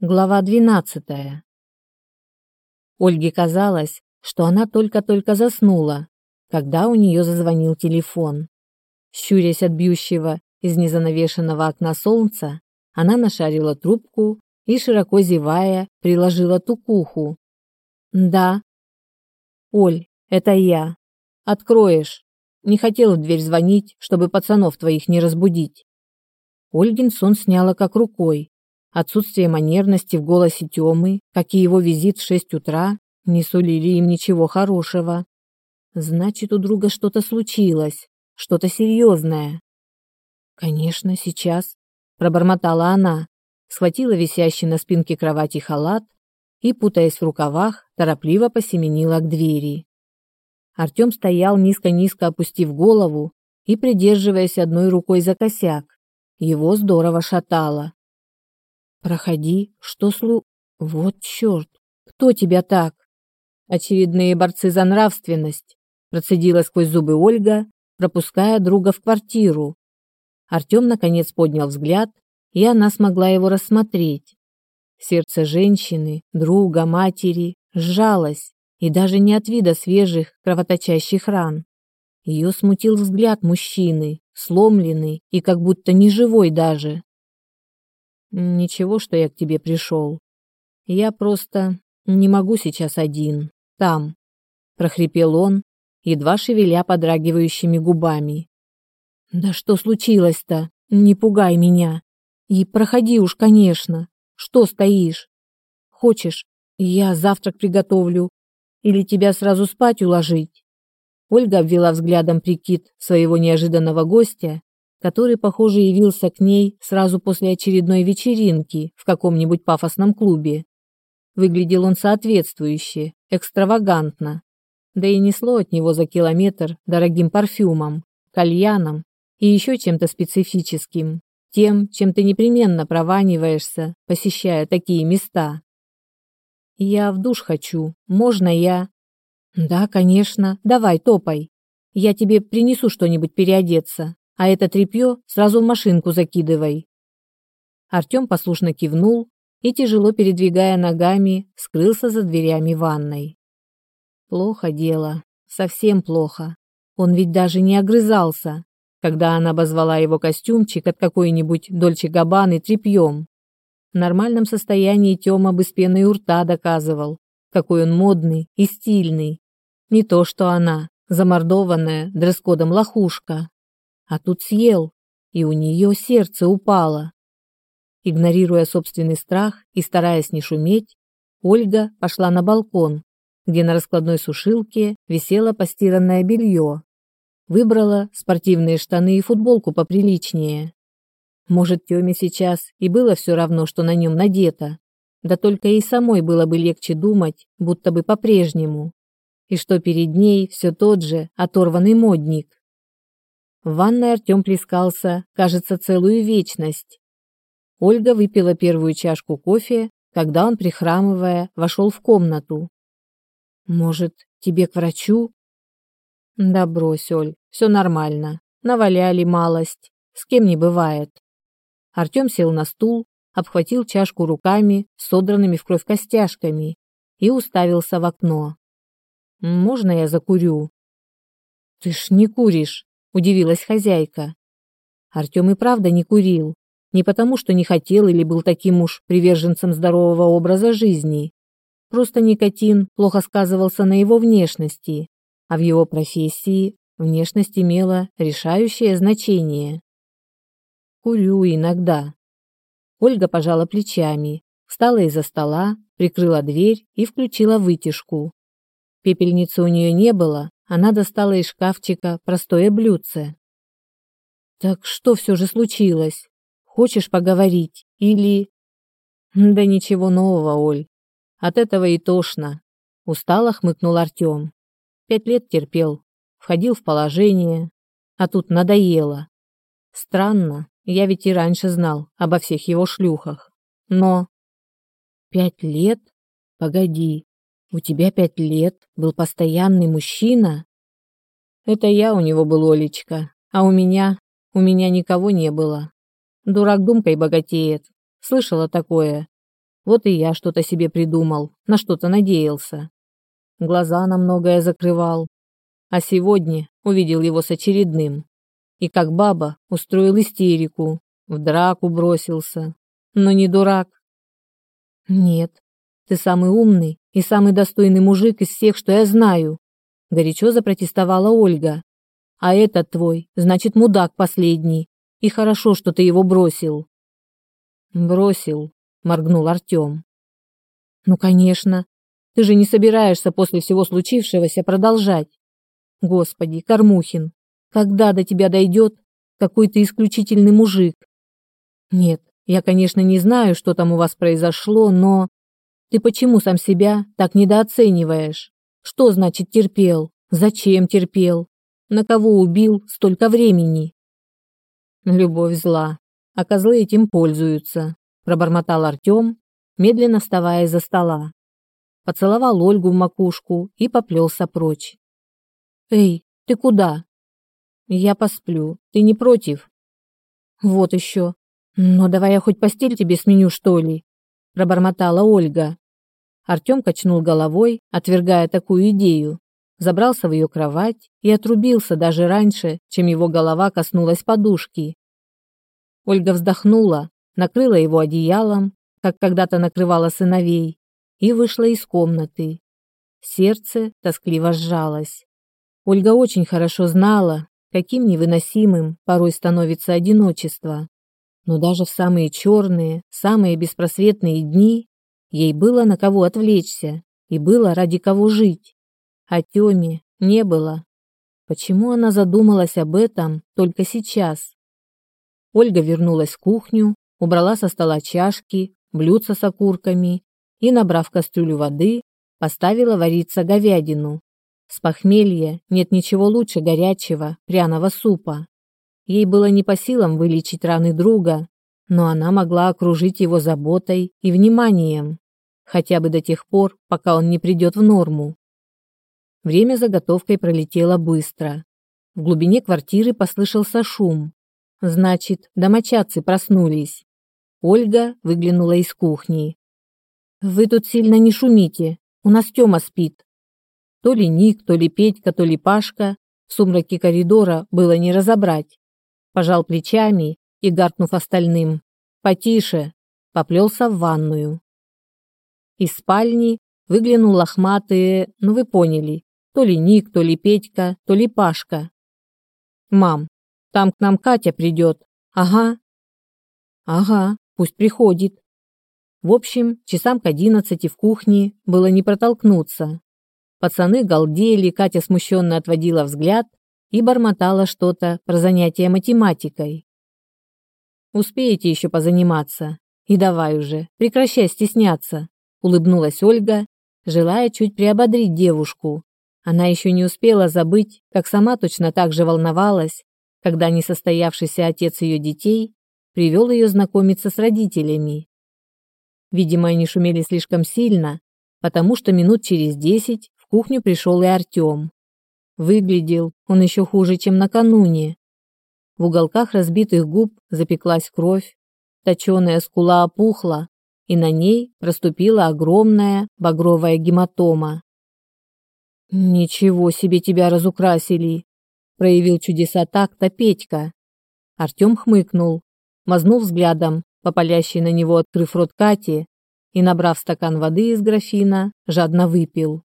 Глава 12. Ольге казалось, что она только-только заснула, когда у нее зазвонил телефон. Щурясь от бьющего из незанавешенного окна солнца, она нашарила трубку и, широко зевая, приложила тукуху. «Да». «Оль, это я. Откроешь. Не хотела в дверь звонить, чтобы пацанов твоих не разбудить». Ольгин сон сняла как рукой, Отсутствие манерности в голосе Тёмы, как и его визит в шесть утра, не сулили им ничего хорошего. Значит, у друга что-то случилось, что-то серьезное. Конечно, сейчас, пробормотала она, схватила висящий на спинке кровати халат и, путаясь в рукавах, торопливо посеменила к двери. Артём стоял низко-низко опустив голову и придерживаясь одной рукой за косяк. Его здорово шатало. Проходи, что слу... Вот черт, кто тебя так? Очередные борцы за нравственность, процедила сквозь зубы Ольга, пропуская друга в квартиру. Артем наконец поднял взгляд, и она смогла его рассмотреть. Сердце женщины, друга, матери сжалось, и даже не от вида свежих, кровоточащих ран. Ее смутил взгляд мужчины, сломленный и как будто неживой даже. Ничего, что я к тебе пришел. Я просто не могу сейчас один. Там, прохрипел он, едва шевеля подрагивающими губами. Да что случилось-то? Не пугай меня. И проходи уж, конечно. Что стоишь? Хочешь, я завтрак приготовлю или тебя сразу спать уложить? Ольга обвела взглядом прикид своего неожиданного гостя который, похоже, явился к ней сразу после очередной вечеринки в каком-нибудь пафосном клубе. Выглядел он соответствующе, экстравагантно, да и несло от него за километр дорогим парфюмом, кальяном и еще чем-то специфическим, тем, чем ты непременно прованиваешься, посещая такие места. Я в душ хочу. Можно я? Да, конечно. Давай, топай. Я тебе принесу что-нибудь переодеться а это тряпье сразу в машинку закидывай. Артем послушно кивнул и, тяжело передвигая ногами, скрылся за дверями ванной. Плохо дело, совсем плохо. Он ведь даже не огрызался, когда она обозвала его костюмчик от какой-нибудь Дольче Габбаны тряпьем. В нормальном состоянии Тёма бы с пеной у рта доказывал, какой он модный и стильный. Не то что она, замордованная дресс-кодом лохушка а тут съел, и у нее сердце упало. Игнорируя собственный страх и стараясь не шуметь, Ольга пошла на балкон, где на раскладной сушилке висело постиранное белье. Выбрала спортивные штаны и футболку поприличнее. Может, Тёме сейчас и было все равно, что на нем надето, да только ей самой было бы легче думать, будто бы по-прежнему, и что перед ней все тот же оторванный модник. В ванной Артем плескался, кажется, целую вечность. Ольга выпила первую чашку кофе, когда он, прихрамывая, вошел в комнату. «Может, тебе к врачу?» «Да брось, Оль, все нормально. Наваляли малость. С кем не бывает». Артем сел на стул, обхватил чашку руками содранными в кровь костяшками и уставился в окно. «Можно я закурю?» «Ты ж не куришь», удивилась хозяйка. Артем и правда не курил, не потому, что не хотел или был таким уж приверженцем здорового образа жизни. Просто никотин плохо сказывался на его внешности, а в его профессии внешность имела решающее значение. Курю иногда. Ольга пожала плечами, встала из-за стола, прикрыла дверь и включила вытяжку. Пепельницы у нее не было, она достала из шкафчика простое блюдце. Так что все же случилось? Хочешь поговорить или Да ничего нового, Оль. От этого и тошно, устало хмыкнул Артем. Пять лет терпел, входил в положение, а тут надоело. Странно, я ведь и раньше знал обо всех его шлюхах. Но пять лет? Погоди, у тебя пять лет был постоянный мужчина? Это я у него был, Олечка, а у меня, у меня никого не было. Дурак думкой богатеет. Слышала такое? Вот и я что-то себе придумал, на что-то надеялся. Глаза на многое закрывал. А сегодня увидел его с очередным. И как баба устроил истерику, в драку бросился. Но не дурак. Нет, ты самый умный и самый достойный мужик из всех, что я знаю, горячо запротестовала Ольга. А этот твой, значит, мудак последний. И хорошо, что ты его бросил. Бросил, моргнул Артем. Ну, конечно. Ты же не собираешься после всего случившегося продолжать. Господи, Кормухин, когда до тебя дойдет, какой ты исключительный мужик. Нет, я, конечно, не знаю, что там у вас произошло, но ты почему сам себя так недооцениваешь? Что значит терпел? Зачем терпел? На кого убил столько времени? Любовь зла, а козлы этим пользуются, пробормотал Артем, медленно вставая из-за стола. Поцеловал Ольгу в макушку и поплелся прочь. Эй, ты куда? Я посплю. Ты не против? Вот еще. Но давай я хоть постель тебе сменю, что ли? Пробормотала Ольга. Артем качнул головой, отвергая такую идею, забрался в ее кровать и отрубился даже раньше, чем его голова коснулась подушки. Ольга вздохнула, накрыла его одеялом, как когда-то накрывала сыновей, и вышла из комнаты. Сердце тоскливо сжалось. Ольга очень хорошо знала, каким невыносимым порой становится одиночество. Но даже в самые черные, самые беспросветные дни Ей было на кого отвлечься и было ради кого жить. А Тёме не было. Почему она задумалась об этом только сейчас? Ольга вернулась в кухню, убрала со стола чашки, блюдца с окурками и, набрав кастрюлю воды, поставила вариться говядину. С похмелья нет ничего лучше горячего, пряного супа. Ей было не по силам вылечить раны друга, но она могла окружить его заботой и вниманием, хотя бы до тех пор, пока он не придет в норму. Время заготовкой пролетело быстро. В глубине квартиры послышался шум. Значит, домочадцы проснулись. Ольга выглянула из кухни. «Вы тут сильно не шумите, у нас Тёма спит». То ли Ник, то ли Петька, то ли Пашка в сумраке коридора было не разобрать. Пожал плечами и, гаркнув остальным, «Потише!» поплелся в ванную. Из спальни выглянул лохматый, ну вы поняли, то ли Ник, то ли Петька, то ли Пашка. «Мам, там к нам Катя придет. Ага». «Ага, пусть приходит». В общем, часам к одиннадцати в кухне было не протолкнуться. Пацаны галдели, Катя смущенно отводила взгляд и бормотала что-то про занятия математикой. Успеете еще позаниматься. И давай уже, прекращай стесняться, улыбнулась Ольга, желая чуть приободрить девушку. Она еще не успела забыть, как сама точно так же волновалась, когда несостоявшийся отец ее детей привел ее знакомиться с родителями. Видимо, они шумели слишком сильно, потому что минут через десять в кухню пришел и Артем. Выглядел он еще хуже, чем накануне. В уголках разбитых губ запеклась кровь, точеная скула опухла, и на ней проступила огромная багровая гематома. «Ничего себе тебя разукрасили!» — проявил чудеса так-то Петька. Артем хмыкнул, мазнул взглядом по на него, открыв рот Кати, и, набрав стакан воды из графина, жадно выпил.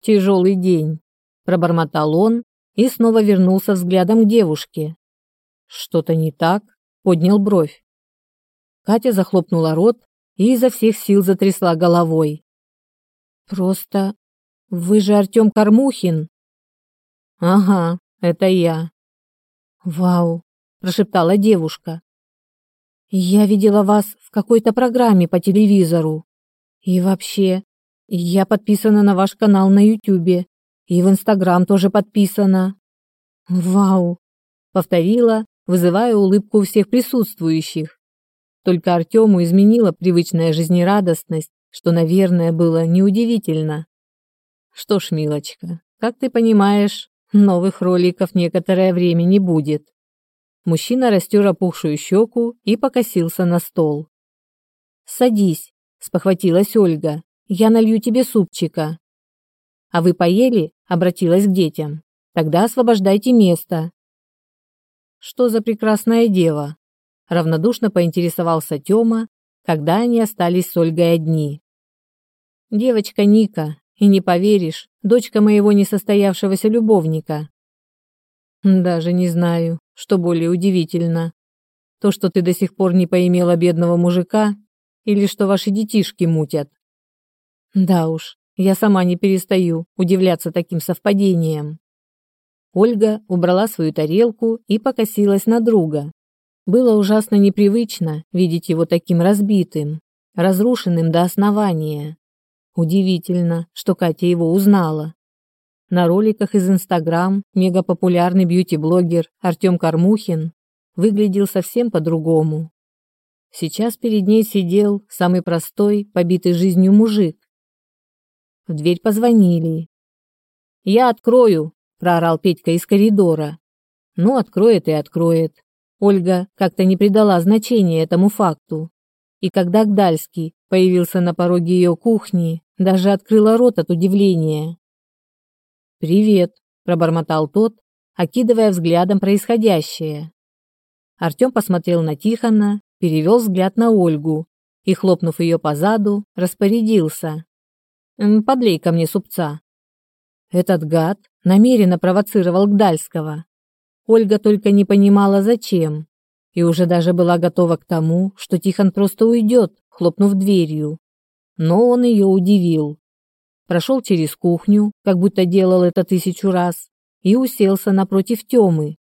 «Тяжелый день», — пробормотал он и снова вернулся взглядом к девушке. Что-то не так? Поднял бровь. Катя захлопнула рот и изо всех сил затрясла головой. Просто вы же Артем Кормухин. Ага, это я. Вау, прошептала девушка. Я видела вас в какой-то программе по телевизору. И вообще, я подписана на ваш канал на Ютубе и в Инстаграм тоже подписана. Вау, повторила вызывая улыбку у всех присутствующих. Только Артему изменила привычная жизнерадостность, что, наверное, было неудивительно. Что ж, милочка, как ты понимаешь, новых роликов некоторое время не будет. Мужчина растер опухшую щеку и покосился на стол. «Садись», — спохватилась Ольга. Я налью тебе супчика. А вы поели? Обратилась к детям. Тогда освобождайте место. Что за прекрасная дева? равнодушно поинтересовался Тёма, когда они остались с Ольгой одни. Девочка Ника, и не поверишь, дочка моего несостоявшегося любовника. Даже не знаю, что более удивительно. То, что ты до сих пор не поимела бедного мужика, или что ваши детишки мутят. Да уж, я сама не перестаю удивляться таким совпадениям. Ольга убрала свою тарелку и покосилась на друга. Было ужасно непривычно видеть его таким разбитым, разрушенным до основания. Удивительно, что Катя его узнала. На роликах из Инстаграм мегапопулярный бьюти-блогер Артем Кармухин выглядел совсем по-другому. Сейчас перед ней сидел самый простой, побитый жизнью мужик. В дверь позвонили. «Я открою!» – проорал Петька из коридора. «Ну, откроет и откроет». Ольга как-то не придала значения этому факту. И когда Гдальский появился на пороге ее кухни, даже открыла рот от удивления. «Привет», – пробормотал тот, окидывая взглядом происходящее. Артем посмотрел на Тихона, перевел взгляд на Ольгу и, хлопнув ее по заду, распорядился. «Подлей ко мне супца». Этот гад намеренно провоцировал Гдальского. Ольга только не понимала, зачем, и уже даже была готова к тому, что Тихон просто уйдет, хлопнув дверью. Но он ее удивил. Прошел через кухню, как будто делал это тысячу раз, и уселся напротив Темы.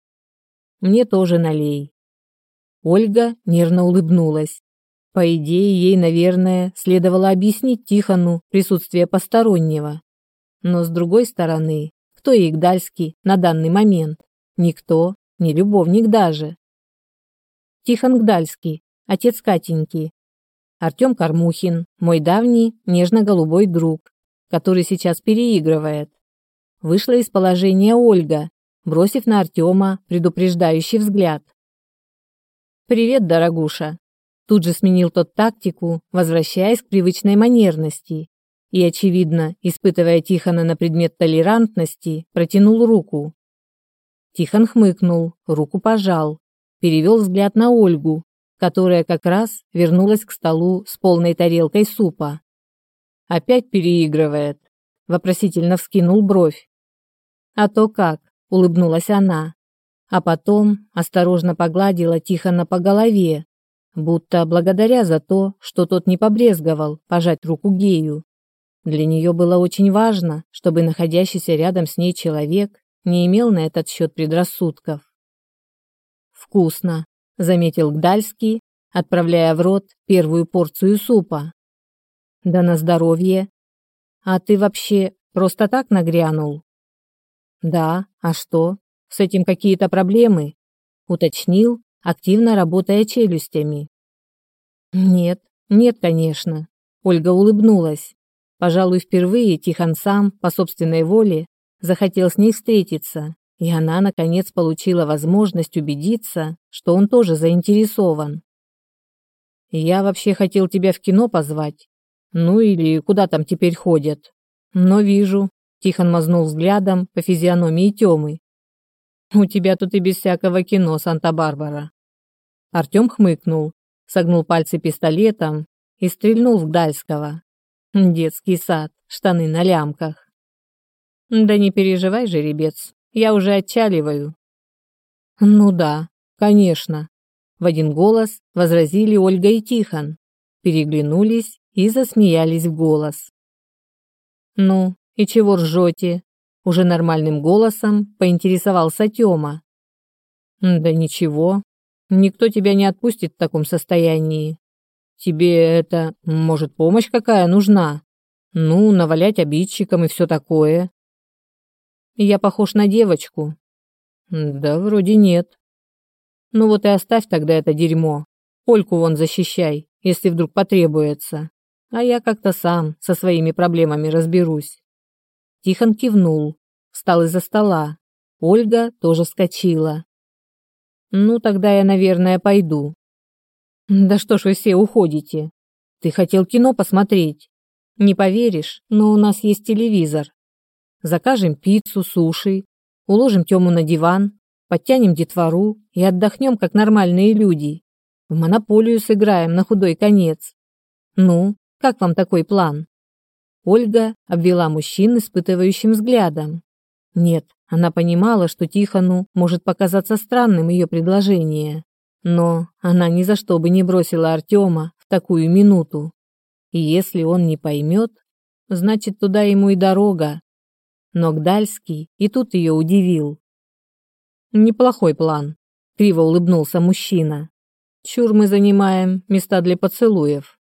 «Мне тоже налей». Ольга нервно улыбнулась. По идее, ей, наверное, следовало объяснить Тихону присутствие постороннего. Но с другой стороны, кто ей Гдальский на данный момент? Никто, не любовник даже. Тихон Гдальский, отец Катеньки. Артем Кармухин, мой давний нежно-голубой друг, который сейчас переигрывает. Вышла из положения Ольга, бросив на Артема предупреждающий взгляд. «Привет, дорогуша!» Тут же сменил тот тактику, возвращаясь к привычной манерности. И, очевидно, испытывая Тихона на предмет толерантности, протянул руку. Тихон хмыкнул, руку пожал, перевел взгляд на Ольгу, которая как раз вернулась к столу с полной тарелкой супа. «Опять переигрывает», — вопросительно вскинул бровь. «А то как», — улыбнулась она а потом осторожно погладила Тихона по голове, будто благодаря за то, что тот не побрезговал пожать руку гею. Для нее было очень важно, чтобы находящийся рядом с ней человек не имел на этот счет предрассудков. «Вкусно», — заметил Гдальский, отправляя в рот первую порцию супа. «Да на здоровье. А ты вообще просто так нагрянул?» «Да, а что?» С этим какие-то проблемы? Уточнил, активно работая челюстями. Нет, нет, конечно. Ольга улыбнулась. Пожалуй, впервые Тихон сам, по собственной воле, захотел с ней встретиться, и она, наконец, получила возможность убедиться, что он тоже заинтересован. «Я вообще хотел тебя в кино позвать. Ну или куда там теперь ходят. Но вижу». Тихон мазнул взглядом по физиономии Тёмы, у тебя тут и без всякого кино, Санта-Барбара. Артем хмыкнул, согнул пальцы пистолетом и стрельнул в Гдальского. Детский сад, штаны на лямках. Да не переживай, жеребец, я уже отчаливаю. Ну да, конечно. В один голос возразили Ольга и Тихон, переглянулись и засмеялись в голос. Ну, и чего ржете? Уже нормальным голосом поинтересовался Тёма. Да ничего, никто тебя не отпустит в таком состоянии. Тебе это, может, помощь какая нужна? Ну, навалять обидчикам и все такое. Я похож на девочку. Да, вроде нет. Ну вот и оставь тогда это дерьмо. Ольку вон защищай, если вдруг потребуется. А я как-то сам со своими проблемами разберусь. Тихон кивнул, встал из-за стола. Ольга тоже вскочила. «Ну, тогда я, наверное, пойду». «Да что ж вы все уходите?» Ты хотел кино посмотреть. Не поверишь, но у нас есть телевизор. Закажем пиццу, суши, уложим Тему на диван, подтянем детвору и отдохнем, как нормальные люди. В монополию сыграем на худой конец. Ну, как вам такой план? Ольга обвела мужчин испытывающим взглядом. Нет, она понимала, что Тихону может показаться странным ее предложение, но она ни за что бы не бросила Артема в такую минуту. И если он не поймет, значит, туда ему и дорога. Но Гдальский и тут ее удивил. Неплохой план, криво улыбнулся мужчина. Чур мы занимаем места для поцелуев.